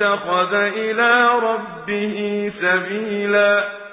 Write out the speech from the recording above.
اتخذ إلى ربه سبيلا.